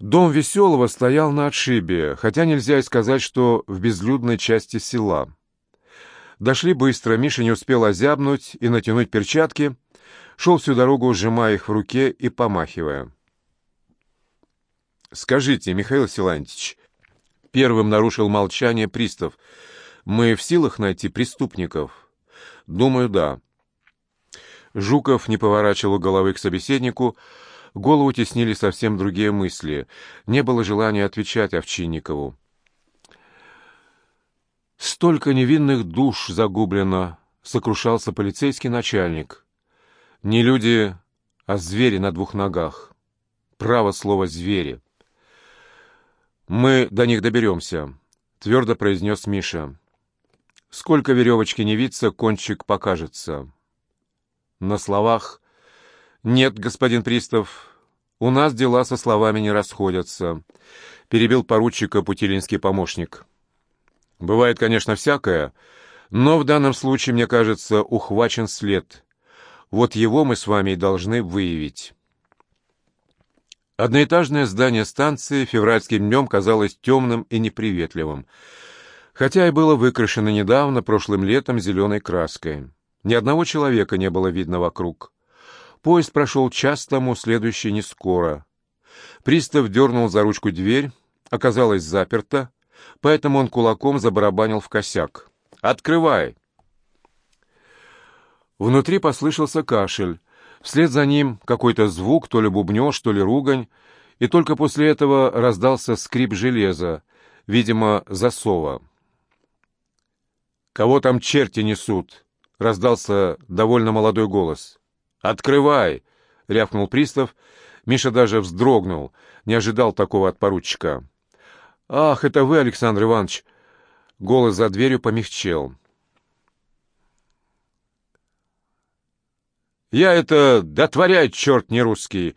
Дом Веселого стоял на отшибе, хотя нельзя и сказать, что в безлюдной части села. Дошли быстро, Миша не успел озябнуть и натянуть перчатки, шел всю дорогу, сжимая их в руке и помахивая. «Скажите, Михаил Силантьевич», — первым нарушил молчание пристав, — «мы в силах найти преступников?» «Думаю, да». Жуков не поворачивал головы к собеседнику, — Голову теснили совсем другие мысли. Не было желания отвечать Овчинникову. «Столько невинных душ загублено!» — сокрушался полицейский начальник. «Не люди, а звери на двух ногах. Право слово «звери». «Мы до них доберемся», — твердо произнес Миша. «Сколько веревочки не виться, кончик покажется». На словах «Нет, господин Пристав, у нас дела со словами не расходятся», — перебил поручика путилинский помощник. «Бывает, конечно, всякое, но в данном случае, мне кажется, ухвачен след. Вот его мы с вами и должны выявить». Одноэтажное здание станции февральским днем казалось темным и неприветливым, хотя и было выкрашено недавно, прошлым летом, зеленой краской. Ни одного человека не было видно вокруг. Поезд прошел час тому, следующий не скоро. Пристав дернул за ручку дверь, оказалась заперта, поэтому он кулаком забарабанил в косяк. «Открывай!» Внутри послышался кашель. Вслед за ним какой-то звук, то ли бубнеж, то ли ругань, и только после этого раздался скрип железа, видимо, засова. «Кого там черти несут?» — раздался довольно молодой голос. «Открывай!» — рявкнул пристав. Миша даже вздрогнул, не ожидал такого от поручика. «Ах, это вы, Александр Иванович!» Голос за дверью помягчел. «Я это дотворяю, черт не русский!»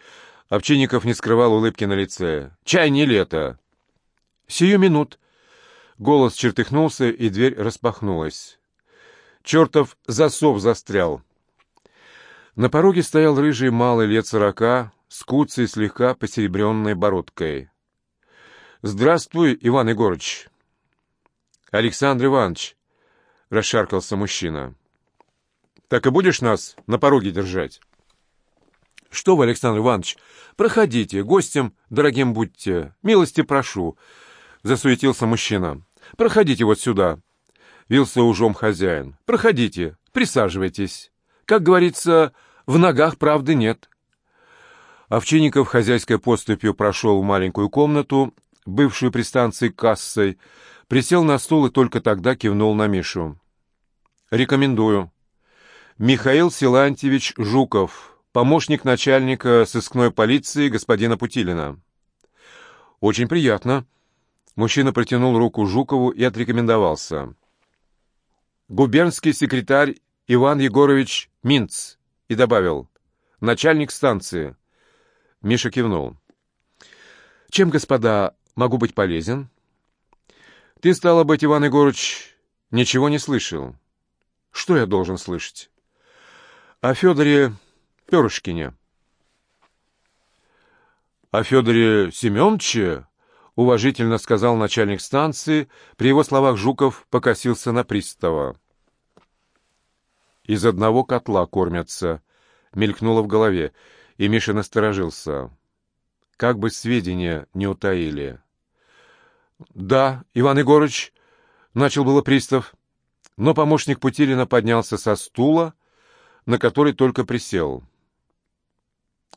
Овчинников не скрывал улыбки на лице. «Чай не лето!» «Сию минут!» Голос чертыхнулся, и дверь распахнулась. Чертов засов застрял. На пороге стоял рыжий малый лет сорока, с куцей слегка посеребренной бородкой. «Здравствуй, Иван Егорыч!» «Александр Иванович!» — расшаркался мужчина. «Так и будешь нас на пороге держать?» «Что вы, Александр Иванович, проходите, гостем дорогим будьте, милости прошу!» — засуетился мужчина. «Проходите вот сюда!» — вился ужом хозяин. «Проходите, присаживайтесь!» Как говорится, в ногах правды нет. Овчинников хозяйской поступью прошел в маленькую комнату, бывшую при станции кассой, присел на стул и только тогда кивнул на Мишу. «Рекомендую. Михаил Силантьевич Жуков, помощник начальника сыскной полиции господина Путилина». «Очень приятно». Мужчина протянул руку Жукову и отрекомендовался. «Губернский секретарь Иван Егорович Минц и добавил «начальник станции». Миша кивнул. «Чем, господа, могу быть полезен?» «Ты, стало быть, Иван Егорович, ничего не слышал». «Что я должен слышать?» «О Федоре Перышкине». «О Федоре Семеновиче?» — уважительно сказал начальник станции. При его словах Жуков покосился на пристава. Из одного котла кормятся, мелькнуло в голове, и Миша насторожился. Как бы сведения не утаили. «Да, Иван Егорыч», — начал было пристав, но помощник Путилина поднялся со стула, на который только присел.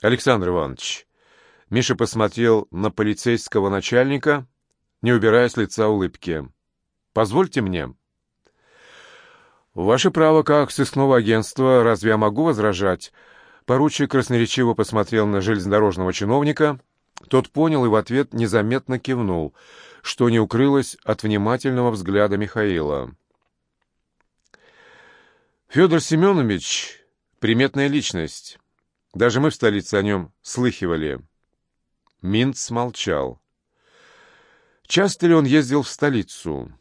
«Александр Иванович», — Миша посмотрел на полицейского начальника, не убирая с лица улыбки, — «позвольте мне». «Ваше право как сыскного агентства, разве я могу возражать?» Поручик красноречиво посмотрел на железнодорожного чиновника. Тот понял и в ответ незаметно кивнул, что не укрылось от внимательного взгляда Михаила. Федор Семенович — приметная личность. Даже мы в столице о нем слыхивали. Минц молчал. Часто ли он ездил в столицу?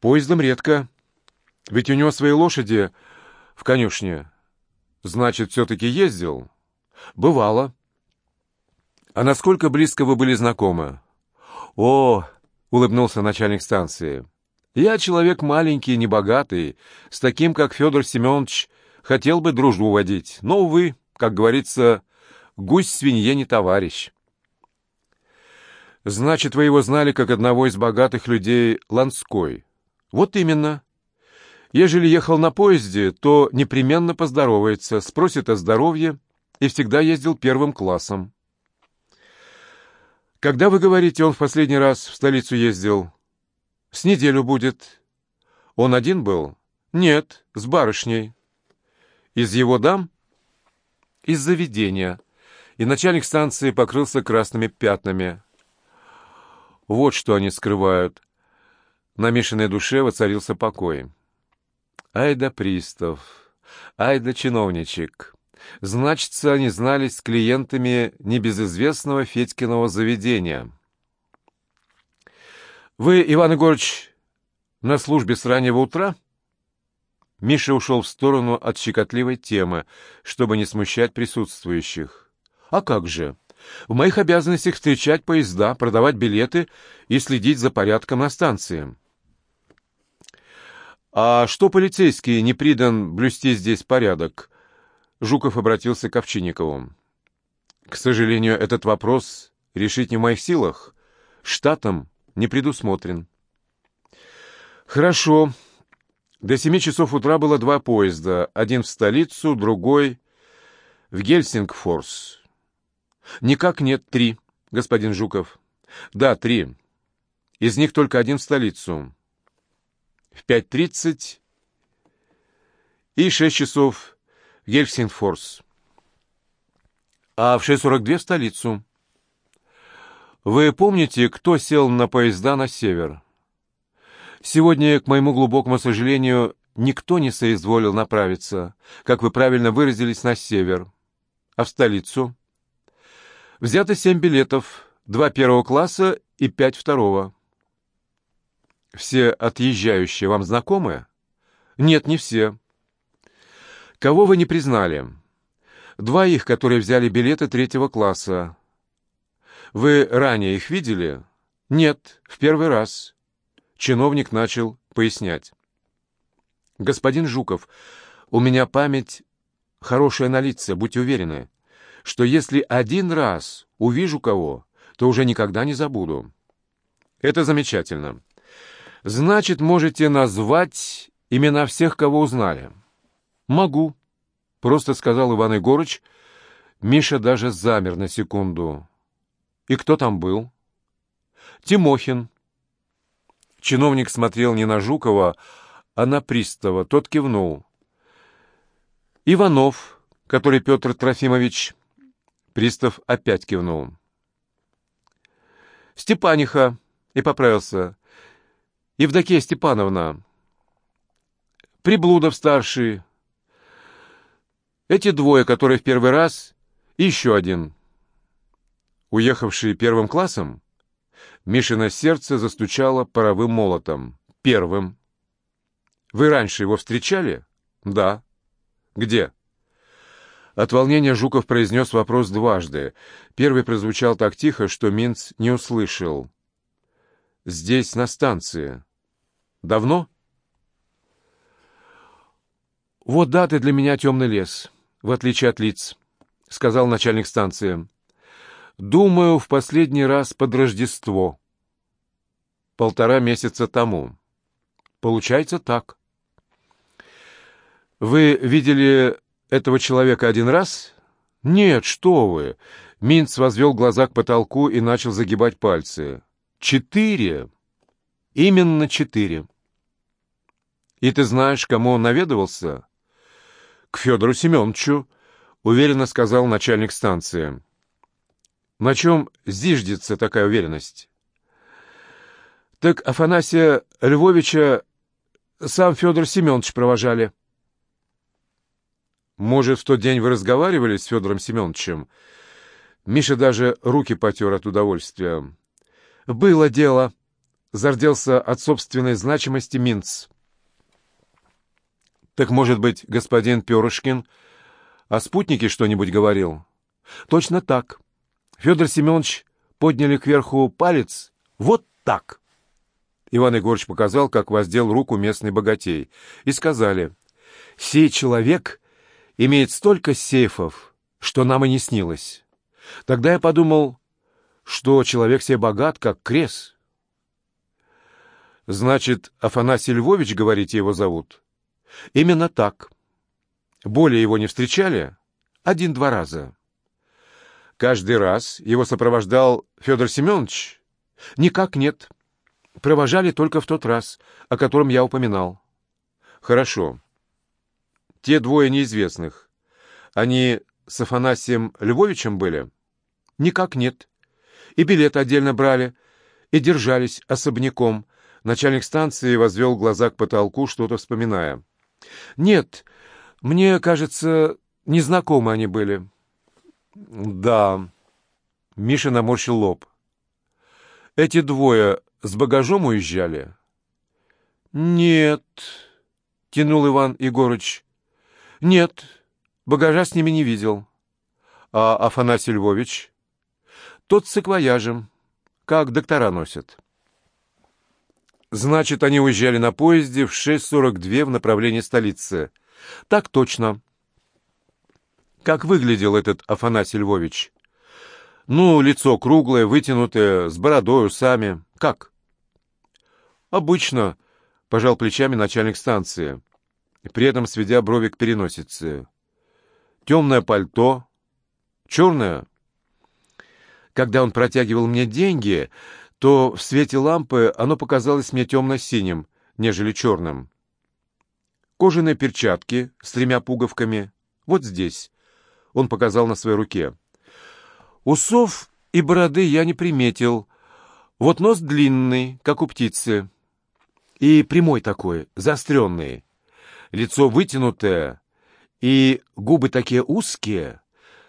Поездом редко. Ведь у него свои лошади в конюшне. Значит, все-таки ездил? Бывало. А насколько близко вы были знакомы? О, улыбнулся начальник станции. Я человек маленький, небогатый, с таким, как Федор Семенович, хотел бы дружбу водить, но, увы, как говорится, гусь свинье не товарищ. Значит, вы его знали как одного из богатых людей Ланской. Вот именно. Ежели ехал на поезде, то непременно поздоровается, спросит о здоровье и всегда ездил первым классом. Когда, вы говорите, он в последний раз в столицу ездил? С неделю будет. Он один был? Нет, с барышней. Из его дам? Из заведения. И начальник станции покрылся красными пятнами. Вот что они скрывают. На Мишиной душе воцарился покой. Ай да пристав, ай чиновничек. Значится, они знались с клиентами небезызвестного Федькиного заведения. «Вы, Иван Егорович, на службе с раннего утра?» Миша ушел в сторону от щекотливой темы, чтобы не смущать присутствующих. «А как же? В моих обязанностях встречать поезда, продавать билеты и следить за порядком на станции». «А что полицейский не придан блюсти здесь порядок?» Жуков обратился к Овчинникову. «К сожалению, этот вопрос решить не в моих силах. Штатом не предусмотрен». «Хорошо. До семи часов утра было два поезда. Один в столицу, другой в Гельсингфорс. Никак нет три, господин Жуков. Да, три. Из них только один в столицу. В пять тридцать и шесть часов Гельсингфорс. А в 6.42 в столицу. Вы помните, кто сел на поезда на север? Сегодня, к моему глубокому сожалению, никто не соизволил направиться, как вы правильно выразились, на север. А в столицу? Взято семь билетов, два первого класса и пять второго. Все отъезжающие вам знакомы? Нет, не все. Кого вы не признали? Два их, которые взяли билеты третьего класса. Вы ранее их видели? Нет, в первый раз. Чиновник начал пояснять. Господин Жуков, у меня память хорошая на лице, будьте уверены, что если один раз увижу кого, то уже никогда не забуду. Это замечательно. Значит, можете назвать имена всех, кого узнали. «Могу», — просто сказал Иван Егорыч. Миша даже замер на секунду. «И кто там был?» «Тимохин». Чиновник смотрел не на Жукова, а на пристава. Тот кивнул. «Иванов, который Петр Трофимович». Пристав опять кивнул. «Степаниха», — и поправился. «Евдокия Степановна». «Приблудов-старший», эти двое, которые в первый раз, и еще один. Уехавший первым классом, Мишино сердце застучало паровым молотом. Первым. Вы раньше его встречали? Да. Где? От волнения Жуков произнес вопрос дважды. Первый прозвучал так тихо, что Минц не услышал. «Здесь, на станции. Давно?» «Вот даты для меня темный лес» в отличие от лиц», — сказал начальник станции. «Думаю, в последний раз под Рождество. Полтора месяца тому. Получается так». «Вы видели этого человека один раз?» «Нет, что вы!» Минц возвел глаза к потолку и начал загибать пальцы. «Четыре! Именно четыре!» «И ты знаешь, кому он наведывался?» к Федору Семеновичу», — уверенно сказал начальник станции. «На чем зиждется такая уверенность?» «Так Афанасия Львовича сам Федор Семенович провожали». «Может, в тот день вы разговаривали с Федором Семеновичем?» Миша даже руки потер от удовольствия. «Было дело», — зарделся от собственной значимости Минц. Так, может быть, господин Перышкин о спутнике что-нибудь говорил? Точно так. Федор Семенович подняли кверху палец вот так. Иван Егорович показал, как воздел руку местный богатей, и сказали, «Сей человек имеет столько сейфов, что нам и не снилось». Тогда я подумал, что человек себе богат, как крес. Значит, Афанасий Львович, говорите, его зовут? Именно так. Более его не встречали? Один-два раза. Каждый раз его сопровождал Федор Семенович? Никак нет. Провожали только в тот раз, о котором я упоминал. Хорошо. Те двое неизвестных, они с Афанасием Львовичем были? Никак нет. И билет отдельно брали, и держались особняком. Начальник станции возвел глаза к потолку, что-то вспоминая. «Нет, мне кажется, незнакомы они были». «Да». Миша наморщил лоб. «Эти двое с багажом уезжали?» «Нет», — тянул Иван Егорыч. «Нет, багажа с ними не видел». «А Афанасий Львович?» «Тот с саквояжем, как доктора носят». «Значит, они уезжали на поезде в 6.42 в направлении столицы». «Так точно». «Как выглядел этот Афанасий Львович?» «Ну, лицо круглое, вытянутое, с бородой, усами. Как?» «Обычно», — пожал плечами начальник станции, при этом сведя брови к переносице. «Темное пальто. Черное?» Когда он протягивал мне деньги, то в свете лампы оно показалось мне темно-синим, нежели черным. Кожаные перчатки с тремя пуговками. Вот здесь. Он показал на своей руке. Усов и бороды я не приметил. Вот нос длинный, как у птицы и прямой такой, заостренный. Лицо вытянутое, и губы такие узкие,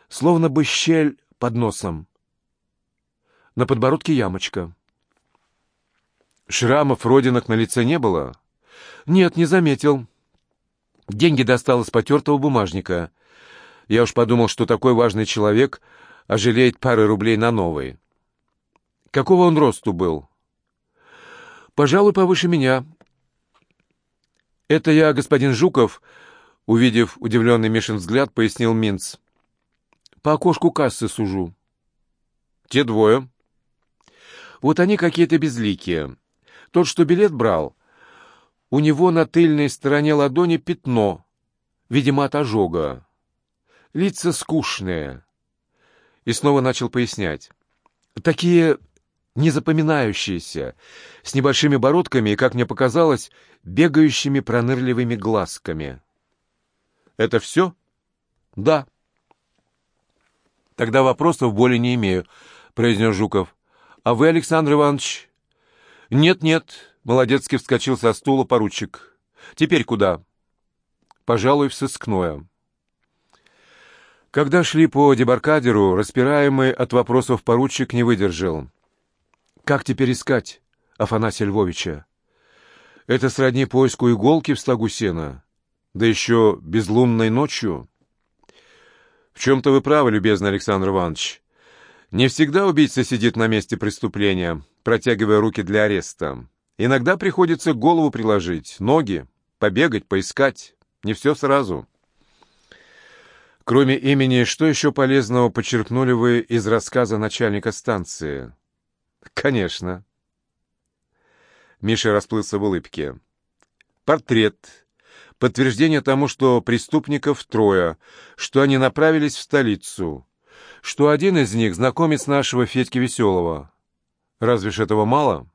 словно бы щель под носом. На подбородке ямочка. Шрамов, родинок на лице не было? Нет, не заметил. Деньги достал из потертого бумажника. Я уж подумал, что такой важный человек ожалеет пары рублей на новый. Какого он росту был? Пожалуй, повыше меня. Это я, господин Жуков, увидев удивленный Мишин взгляд, пояснил Минц. По окошку кассы сужу. Те двое. Вот они какие-то безликие. Тот, что билет брал, у него на тыльной стороне ладони пятно, видимо, от ожога. Лица скучные. И снова начал пояснять. Такие незапоминающиеся, с небольшими бородками и, как мне показалось, бегающими пронырливыми глазками. «Это все?» «Да». «Тогда вопросов более не имею», — произнес Жуков. «А вы, Александр Иванович?» «Нет-нет», — Молодецкий вскочил со стула поручик. «Теперь куда?» «Пожалуй, в сыскное». Когда шли по дебаркадеру, распираемый от вопросов поручик не выдержал. Как теперь искать Афанасия Львовича? Это сродни поиску иголки в стогу сена, да еще безлунной ночью. В чем-то вы правы, любезный Александр Иванович. Не всегда убийца сидит на месте преступления, протягивая руки для ареста. Иногда приходится голову приложить, ноги, побегать, поискать. Не все сразу. Кроме имени, что еще полезного почерпнули вы из рассказа начальника станции? «Конечно». Миша расплылся в улыбке. «Портрет. Подтверждение тому, что преступников трое, что они направились в столицу, что один из них — знакомец нашего Федьки Веселого. Разве ж этого мало?»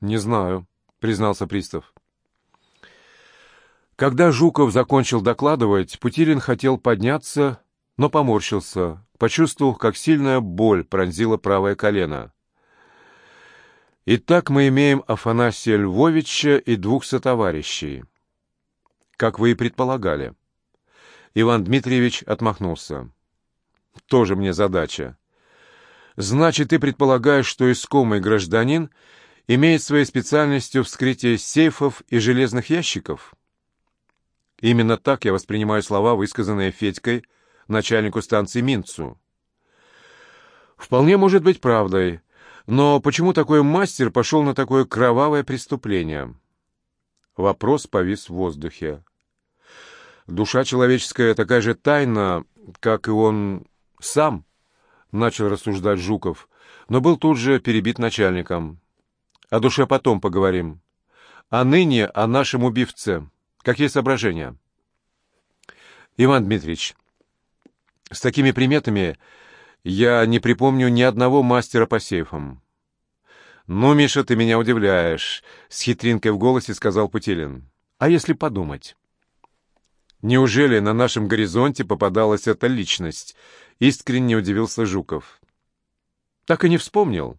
«Не знаю», — признался пристав. Когда Жуков закончил докладывать, Путилин хотел подняться, но поморщился, почувствовал, как сильная боль пронзила правое колено. Итак, мы имеем Афанасия Львовича и двух сотоварищей. Как вы и предполагали. Иван Дмитриевич отмахнулся. Тоже мне задача. Значит, ты предполагаешь, что искомый гражданин имеет своей специальностью вскрытие сейфов и железных ящиков? Именно так я воспринимаю слова, высказанные Федькой начальнику станции Минцу. Вполне может быть правдой. Но почему такой мастер пошел на такое кровавое преступление? Вопрос повис в воздухе. Душа человеческая такая же тайна, как и он сам, начал рассуждать Жуков, но был тут же перебит начальником. О душе потом поговорим. А ныне о нашем убивце. Какие соображения? Иван Дмитриевич, с такими приметами я не припомню ни одного мастера по сейфам. «Ну, Миша, ты меня удивляешь», — с хитринкой в голосе сказал Путилин. «А если подумать?» «Неужели на нашем горизонте попадалась эта личность?» — искренне удивился Жуков. «Так и не вспомнил».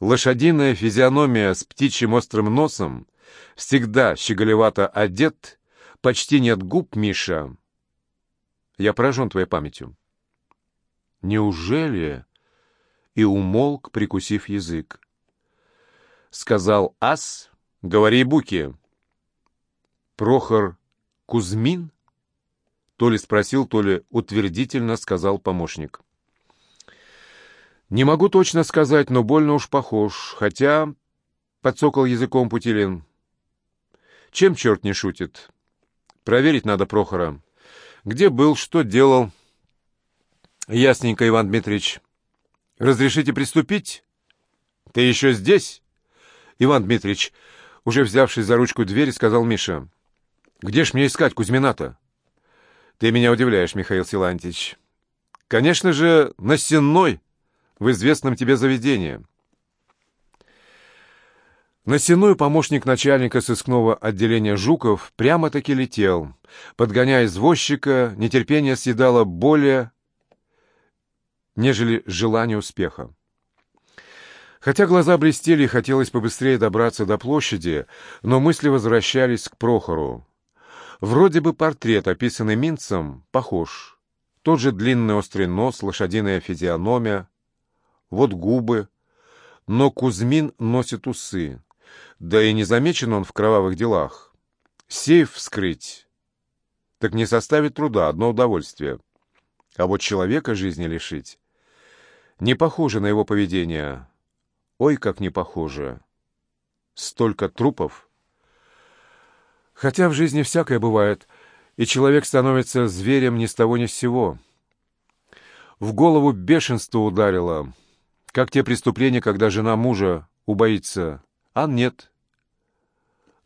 Лошадиная физиономия с птичьим острым носом, всегда щеголевато одет, почти нет губ, Миша. Я поражен твоей памятью. Неужели? И умолк, прикусив язык. Сказал ас, говори буки. Прохор Кузьмин? То ли спросил, то ли утвердительно сказал помощник. Не могу точно сказать, но больно уж похож, хотя... Подсокал языком Путилин. Чем черт не шутит? Проверить надо Прохора. Где был, что делал? Ясненько, Иван Дмитриевич. Разрешите приступить? Ты еще здесь? Иван Дмитриевич, уже взявшись за ручку двери, сказал Миша. Где ж мне искать Кузьмината? Ты меня удивляешь, Михаил Силантьевич. Конечно же, на Сенной, в известном тебе заведении. На сеную помощник начальника сыскного отделения Жуков прямо-таки летел. Подгоняя извозчика, нетерпение съедало более, нежели желание успеха. Хотя глаза блестели и хотелось побыстрее добраться до площади, но мысли возвращались к Прохору. Вроде бы портрет, описанный Минцем, похож. Тот же длинный острый нос, лошадиная физиономия, вот губы. Но Кузьмин носит усы. Да и не замечен он в кровавых делах. Сейф вскрыть. Так не составит труда, одно удовольствие. А вот человека жизни лишить. Не похоже на его поведение. Ой, как не похоже. Столько трупов. Хотя в жизни всякое бывает, и человек становится зверем ни с того ни с сего. В голову бешенство ударило, как те преступления, когда жена мужа убоится а нет.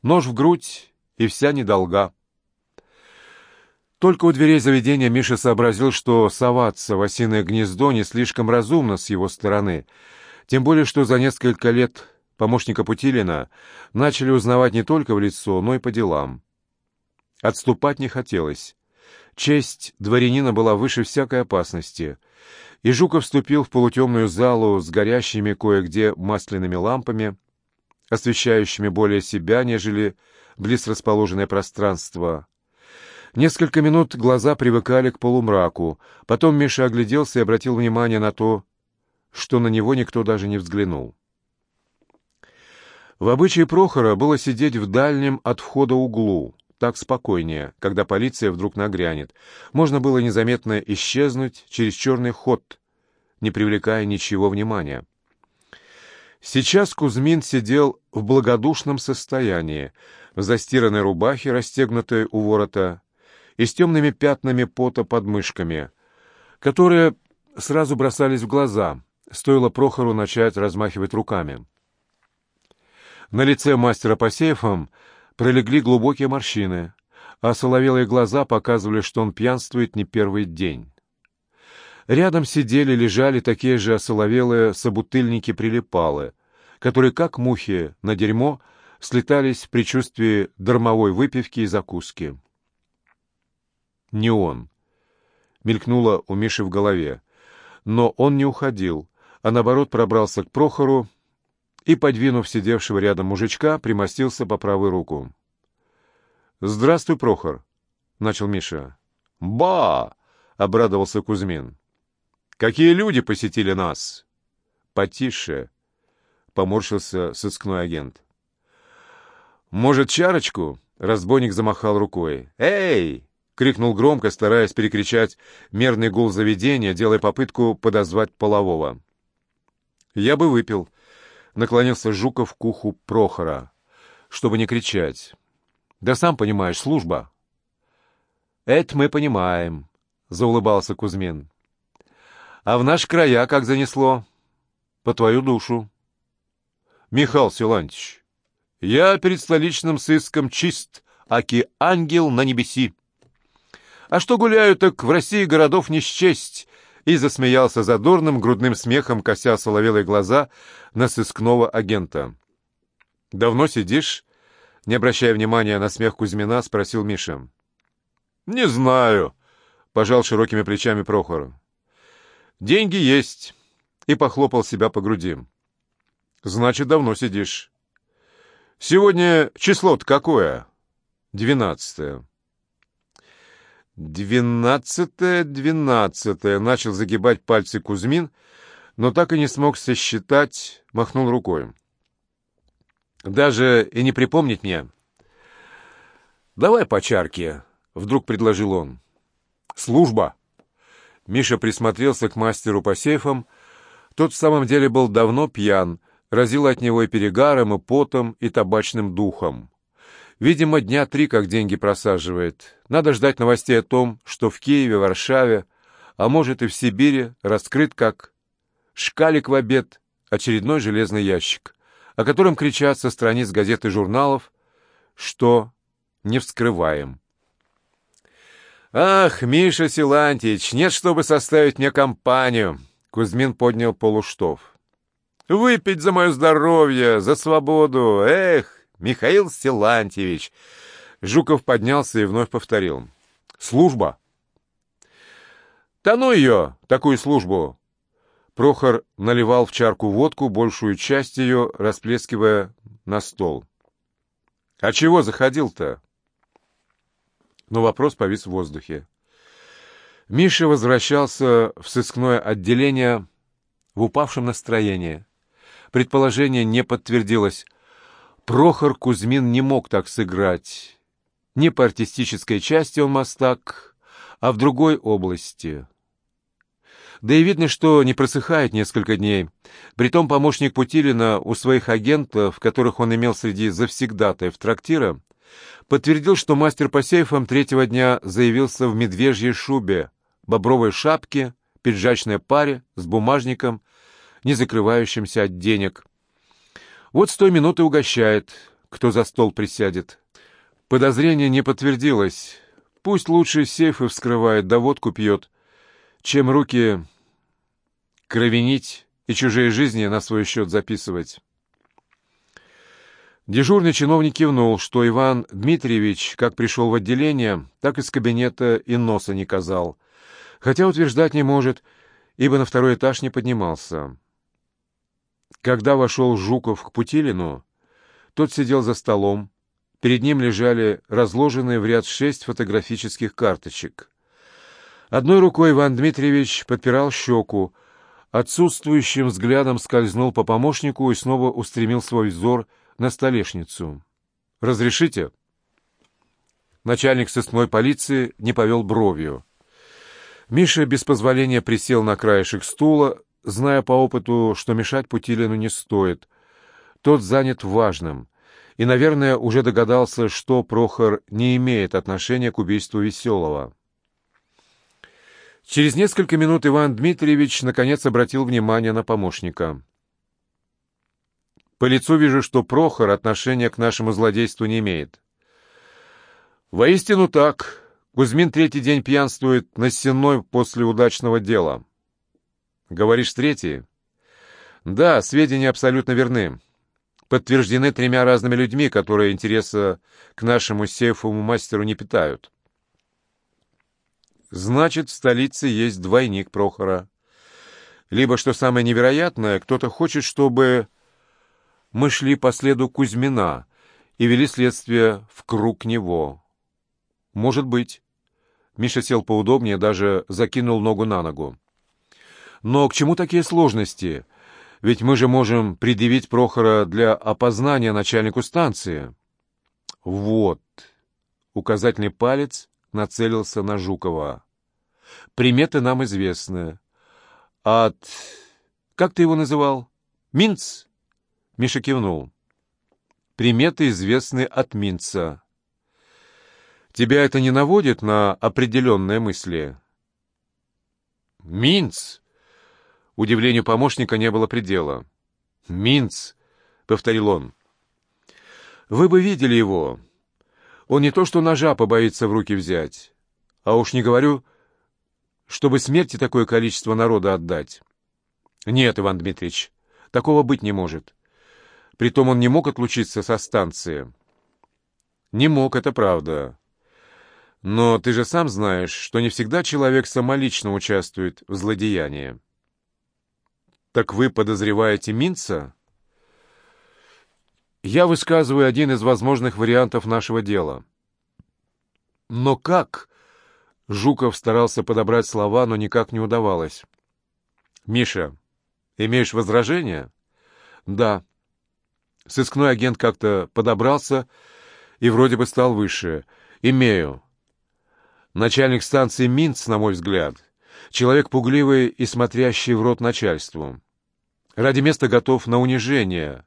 Нож в грудь, и вся недолга. Только у дверей заведения Миша сообразил, что соваться в осиное гнездо не слишком разумно с его стороны, тем более что за несколько лет помощника Путилина начали узнавать не только в лицо, но и по делам. Отступать не хотелось. Честь дворянина была выше всякой опасности, и Жуков вступил в полутемную залу с горящими кое-где масляными лампами, освещающими более себя, нежели близ расположенное пространство. Несколько минут глаза привыкали к полумраку, потом Миша огляделся и обратил внимание на то, что на него никто даже не взглянул. В обычае Прохора было сидеть в дальнем от входа углу, так спокойнее, когда полиция вдруг нагрянет. Можно было незаметно исчезнуть через черный ход, не привлекая ничего внимания. Сейчас Кузьмин сидел в благодушном состоянии, в застиранной рубахе, расстегнутой у ворота, и с темными пятнами пота под мышками, которые сразу бросались в глаза, стоило Прохору начать размахивать руками. На лице мастера по сейфам пролегли глубокие морщины, а соловелые глаза показывали, что он пьянствует не первый день. Рядом сидели, лежали такие же осоловелые собутыльники-прилипалы, которые, как мухи на дерьмо, слетались в предчувствии дармовой выпивки и закуски. «Не он», — мелькнуло у Миши в голове. Но он не уходил, а наоборот пробрался к Прохору и, подвинув сидевшего рядом мужичка, примостился по правую руку. «Здравствуй, Прохор», — начал Миша. «Ба!» — обрадовался Кузьмин. Какие люди посетили нас?» «Потише», — поморщился сыскной агент. «Может, чарочку?» — разбойник замахал рукой. «Эй, крикнул громко, стараясь перекричать мерный гул заведения, делая попытку подозвать полового. «Я бы выпил», — наклонился Жуков к уху Прохора, чтобы не кричать. «Да сам понимаешь, служба». «Это мы понимаем», — заулыбался Кузьмин. «А в наш края как занесло?» «По твою душу». «Михаил Силантьевич, я перед столичным сыском чист, аки ангел на небеси. А что гуляю, так в России городов не счесть, и засмеялся задорным грудным смехом, кося соловелые глаза на сыскного агента. «Давно сидишь?» Не обращая внимания на смех Кузьмина, спросил Миша. «Не знаю», — пожал широкими плечами Прохор. «Деньги есть», — и похлопал себя по груди. «Значит, давно сидишь». «Сегодня число-то какое?» «Двенадцатое». «Двенадцатое, двенадцатое», — начал загибать пальцы Кузьмин, но так и не смог сосчитать, махнул рукой. «Даже и не припомнить мне». «Давай по чарке», — вдруг предложил он. «Служба». Миша присмотрелся к мастеру по сейфам. Тот в самом деле был давно пьян, разил от него и перегаром, и потом, и табачным духом. Видимо, дня три как деньги просаживает. Надо ждать новостей о том, что в Киеве, Варшаве, а может и в Сибири, раскрыт как шкалик в обед, очередной железный ящик, о котором кричат со страниц газет и журналов, что не вскрываем. «Ах, Миша Силантьевич, нет, чтобы составить мне компанию!» Кузьмин поднял полуштов. «Выпить за мое здоровье, за свободу! Эх, Михаил Силантьевич!» Жуков поднялся и вновь повторил. «Служба!» «Да ну ее, такую службу!» Прохор наливал в чарку водку, большую часть ее расплескивая на стол. «А чего заходил-то?» Но вопрос повис в воздухе. Миша возвращался в сыскное отделение в упавшем настроении. Предположение не подтвердилось — Прохор Кузьмин не мог так сыграть. Не по артистической части он мастак, а в другой области. Да и видно, что не просыхает несколько дней. Притом помощник Путилина у своих агентов, которых он имел среди завсегдатаев трактира, подтвердил, что мастер по сейфам третьего дня заявился в медвежьей шубе, бобровой шапке, пиджачной паре с бумажником, не закрывающимся от денег, вот с той минуты угощает, кто за стол присядет. Подозрение не подтвердилось. Пусть лучше сейфы вскрывает, да водку пьет, чем руки кровенить и чужие жизни на свой счет записывать. Дежурный чиновник кивнул, что Иван Дмитриевич, как пришел в отделение, так из кабинета и носа не казал, хотя утверждать не может, ибо на второй этаж не поднимался. Когда вошел Жуков к Путилину, тот сидел за столом. Перед ним лежали разложенные в ряд шесть фотографических карточек. Одной рукой Иван Дмитриевич подпирал щеку, отсутствующим взглядом скользнул по помощнику и снова устремил свой взор на столешницу. «Разрешите?» Начальник сыскной полиции не повел бровью. Миша без позволения присел на краешек стула, зная по опыту, что мешать Путилину не стоит. Тот занят важным. И, наверное, уже догадался, что Прохор не имеет отношения к убийству Веселого. Через несколько минут Иван Дмитриевич наконец обратил внимание на помощника. «По лицу вижу, что Прохор отношения к нашему злодейству не имеет». «Воистину так. Кузьмин третий день пьянствует на стеной после удачного дела». Говоришь, третий? Да, сведения абсолютно верны. Подтверждены тремя разными людьми, которые интереса к нашему сейфовому мастеру не питают. Значит, в столице есть двойник Прохора. Либо, что самое невероятное, кто-то хочет, чтобы мы шли по следу Кузьмина и вели следствие в круг него. Может быть. Миша сел поудобнее, даже закинул ногу на ногу. Но к чему такие сложности? Ведь мы же можем предъявить Прохора для опознания начальнику станции. Вот. Указательный палец нацелился на Жукова. «Приметы нам известны. От... Как ты его называл? Минц?» Миша кивнул. «Приметы известны от Минца. Тебя это не наводит на определенные мысли?» «Минц!» Удивлению помощника не было предела. «Минц!» — повторил он. «Вы бы видели его. Он не то что ножа побоится в руки взять, а уж не говорю, чтобы смерти такое количество народа отдать. Нет, Иван Дмитриевич, такого быть не может. Притом он не мог отлучиться со станции. Не мог, это правда. Но ты же сам знаешь, что не всегда человек самолично участвует в злодеянии. Так вы подозреваете Минца? Я высказываю один из возможных вариантов нашего дела. Но как? Жуков старался подобрать слова, но никак не удавалось. Миша, имеешь возражения? Да. Сыскной агент как-то подобрался и вроде бы стал выше. Имею. Начальник станции Минц, на мой взгляд, человек пугливый и смотрящий в рот начальству. Ради места готов на унижение,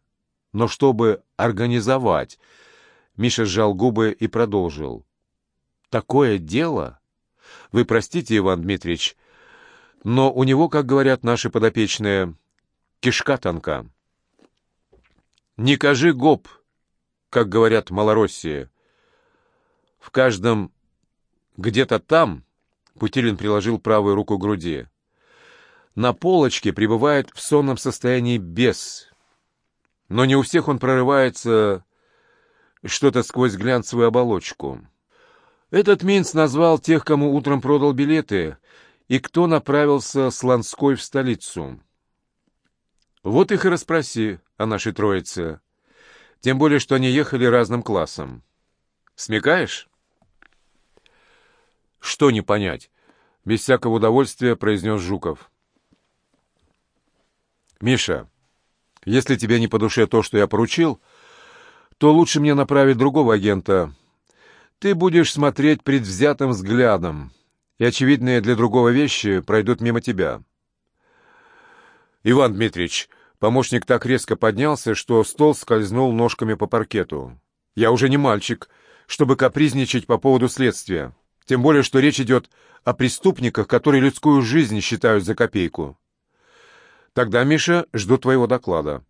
но чтобы организовать... Миша сжал губы и продолжил. «Такое дело? Вы простите, Иван Дмитриевич, но у него, как говорят наши подопечные, кишка тонка. Не кажи гоп, как говорят Малороссии. В каждом где-то там Путилин приложил правую руку к груди. На полочке пребывает в сонном состоянии бес. Но не у всех он прорывается что-то сквозь глянцевую оболочку. Этот Минц назвал тех, кому утром продал билеты, и кто направился с Ланской в столицу. Вот их и расспроси о нашей троице. Тем более, что они ехали разным классом. Смекаешь? Что не понять? Без всякого удовольствия произнес Жуков. Миша, если тебе не по душе то, что я поручил, то лучше мне направить другого агента. Ты будешь смотреть предвзятым взглядом, и очевидные для другого вещи пройдут мимо тебя. Иван Дмитриевич, помощник так резко поднялся, что стол скользнул ножками по паркету. Я уже не мальчик, чтобы капризничать по поводу следствия. Тем более, что речь идет о преступниках, которые людскую жизнь считают за копейку. Тогда, Миша, жду твоего доклада.